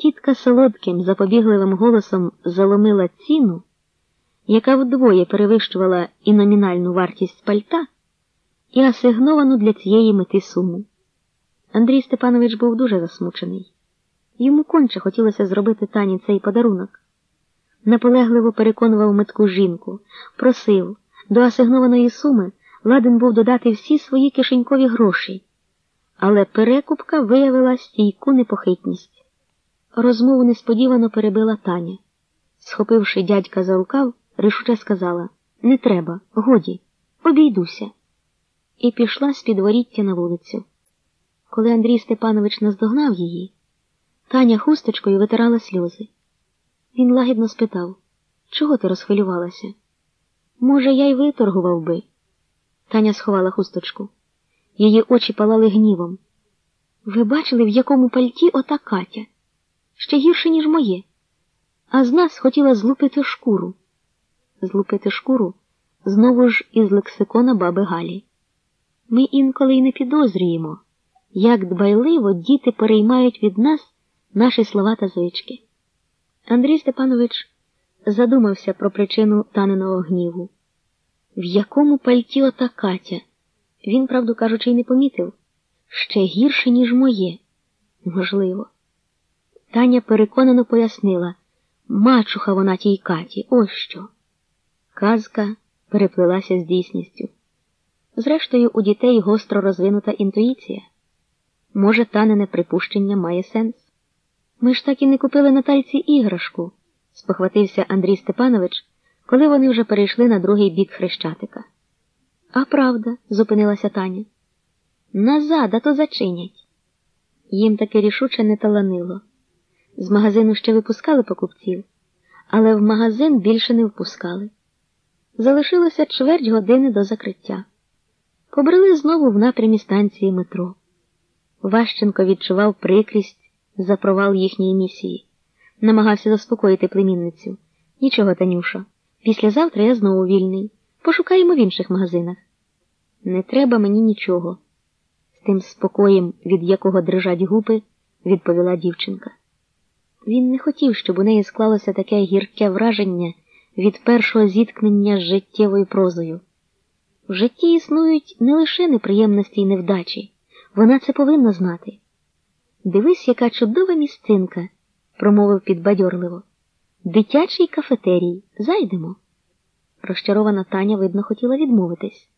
Тітка солодким, запобігливим голосом заломила ціну, яка вдвоє перевищувала і номінальну вартість пальта, і асигновану для цієї мети суму. Андрій Степанович був дуже засмучений. Йому конче хотілося зробити тані цей подарунок. Наполегливо переконував метку жінку, просив, до асигнованої суми ладен був додати всі свої кишенькові гроші, але перекупка виявила стійку непохитність. Розмову несподівано перебила Таня. Схопивши дядька за рукав, рішуче сказала Не треба, годі, обійдуся. І пішла з підворіття на вулицю. Коли Андрій Степанович наздогнав її, Таня хусточкою витирала сльози. Він лагідно спитав Чого ти розхвилювалася? Може, я й виторгував би. Таня сховала хусточку. Її очі палали гнівом. Ви бачили, в якому пальті ота Катя? Ще гірше, ніж моє. А з нас хотіла злупити шкуру. Злупити шкуру знову ж із лексикона баби Галі. Ми інколи й не підозрюємо, як дбайливо діти переймають від нас наші слова та звички. Андрій Степанович задумався про причину таненого гніву. В якому пальті ота Катя? Він, правду кажучи, й не помітив. Ще гірше, ніж моє. Можливо. Таня переконано пояснила мачуха вона тій Каті, ось що. Казка переплилася з дійсністю. Зрештою, у дітей гостро розвинута інтуїція. Може, танене припущення має сенс. Ми ж так і не купили Натальці іграшку, спохватився Андрій Степанович, коли вони вже перейшли на другий бік хрещатика. А правда, зупинилася Таня. Назад, а то зачинять. Їм таки рішуче не таланило. З магазину ще випускали покупців, але в магазин більше не впускали. Залишилося чверть години до закриття. Побрели знову в напрямі станції метро. Ващенко відчував прикрість за провал їхньої місії. Намагався заспокоїти племінницю. Нічого, Танюша. Післязавтра я знову вільний. Пошукаємо в інших магазинах. Не треба мені нічого. З тим спокоєм, від якого дрижать губи, відповіла дівчинка. Він не хотів, щоб у неї склалося таке гірке враження від першого зіткнення з життєвою прозою. В житті існують не лише неприємності й невдачі, вона це повинна знати. Дивись, яка чудова місцинка, промовив підбадьорливо. Дитячий кафетерій. Зайдемо. Розчарована Таня, видно, хотіла відмовитись.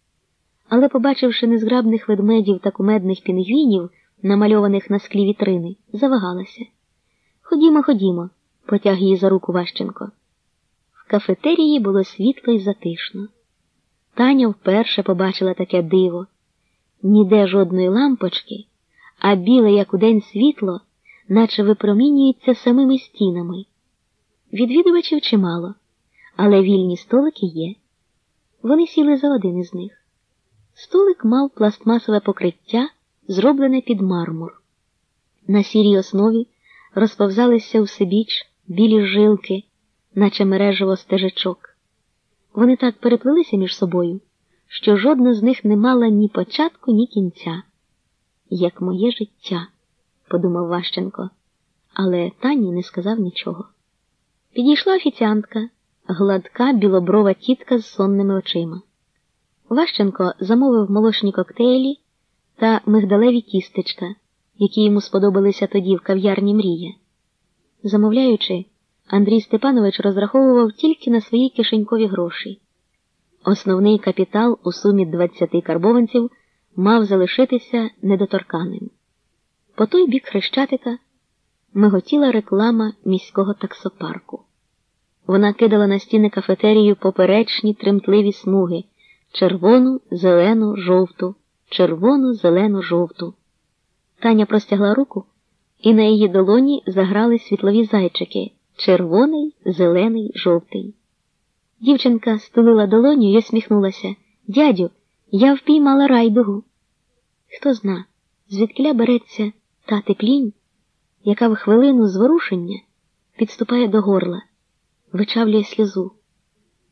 Але, побачивши незграбних ведмедів та кумедних пінгвінів, намальованих на склі вітрини, завагалася. Ходімо, ходімо, потяг її за руку Ващенко. В кафетерії було світло й затишно. Таня вперше побачила таке диво ніде жодної лампочки а біле, як удень світло, наче випромінюється самими стінами. Відвідувачів чимало, але вільні столики є. Вони сіли за один із них. Столик мав пластмасове покриття, зроблене під мармур. На сірій основі розповзалися всебіч білі жилки, наче мережево стежачок. Вони так переплилися між собою, що жодна з них не мала ні початку, ні кінця як моє життя, подумав Ващенко, але Тані не сказав нічого. Підійшла офіціантка, гладка білоброва тітка з сонними очима. Ващенко замовив молочні коктейлі та мигдалеві тістечка, які йому сподобалися тоді в кав'ярні Мрія. Замовляючи, Андрій Степанович розраховував тільки на свої кишенькові гроші. Основний капітал у сумі 20 карбованців мав залишитися недоторканим. По той бік хрещатика миготіла реклама міського таксопарку. Вона кидала на стіни кафетерію поперечні тремтливі смуги червону, зелену, жовту, червону, зелену, жовту. Таня простягла руку, і на її долоні заграли світлові зайчики червоний, зелений, жовтий. Дівчинка стулила долоню і усміхнулася. Дядю. Я впіймала райдугу. Хто зна, звідкиля береться та теплінь, яка в хвилину зворушення підступає до горла, вичавлює сльозу.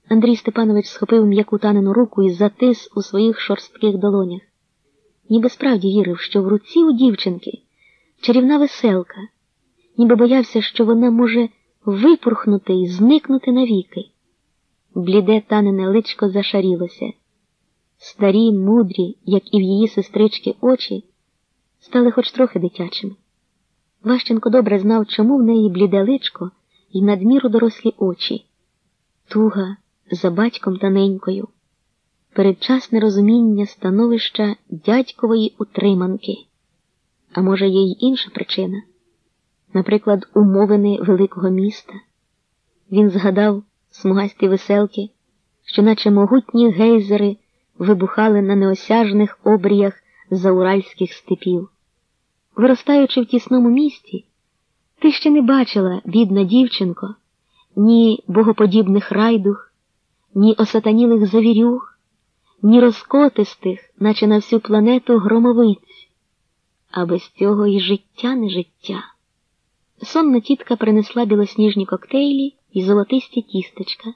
Андрій Степанович схопив м'яку танену руку і затис у своїх шорстких долонях, ніби справді вірив, що в руці у дівчинки чарівна веселка, ніби боявся, що вона може випорхнути і зникнути навіки. Бліде танене личко зашарілося. Старі, мудрі, як і в її сестрички, очі, стали хоч трохи дитячими. Ващенко добре знав, чому в неї бліде личко і надміру дорослі очі, туга за батьком та ненькою, передчасне розуміння становища дядькової утриманки. А може, є й інша причина, наприклад, умовини великого міста. Він згадав смугасті веселки, що, наче могутні гейзери, вибухали на неосяжних обріях зауральських степів. Виростаючи в тісному місті, ти ще не бачила, бідна дівчинко, ні богоподібних райдух, ні осатанілих завірюх, ні розкотистих, наче на всю планету громовиць, а без цього і життя не життя. Сонна тітка принесла білосніжні коктейлі і золотисті тістечка.